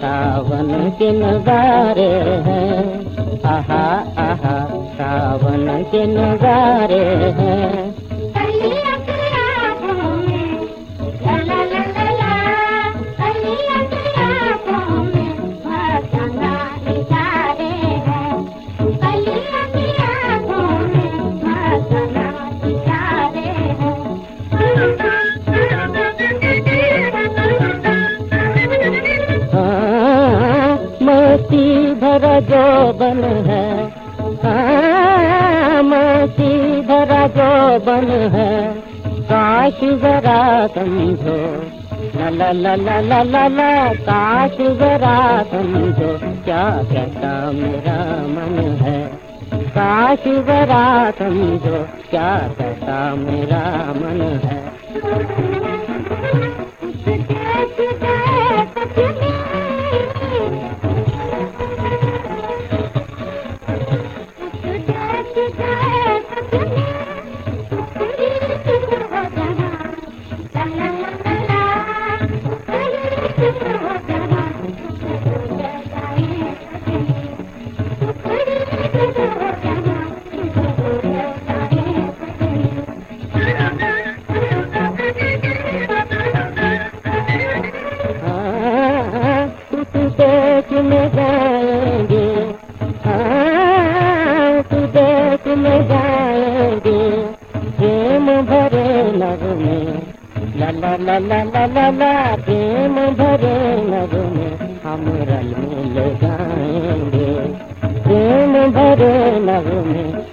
सावन के नजारे हैं। आहा आहा सावन के भरा जो बन है मस्ती भरा जो बन है, काश जरा समझो ला ला ला ला ला ला काश जरा समझो क्या कहता मेरा मन है? काश जरा समझो क्या कहता मेरा मन है? हाँ, ला ला ला ला ला प्रेम भरे नग में हम रल मिल जाएँगे। प्रेम भरे नग में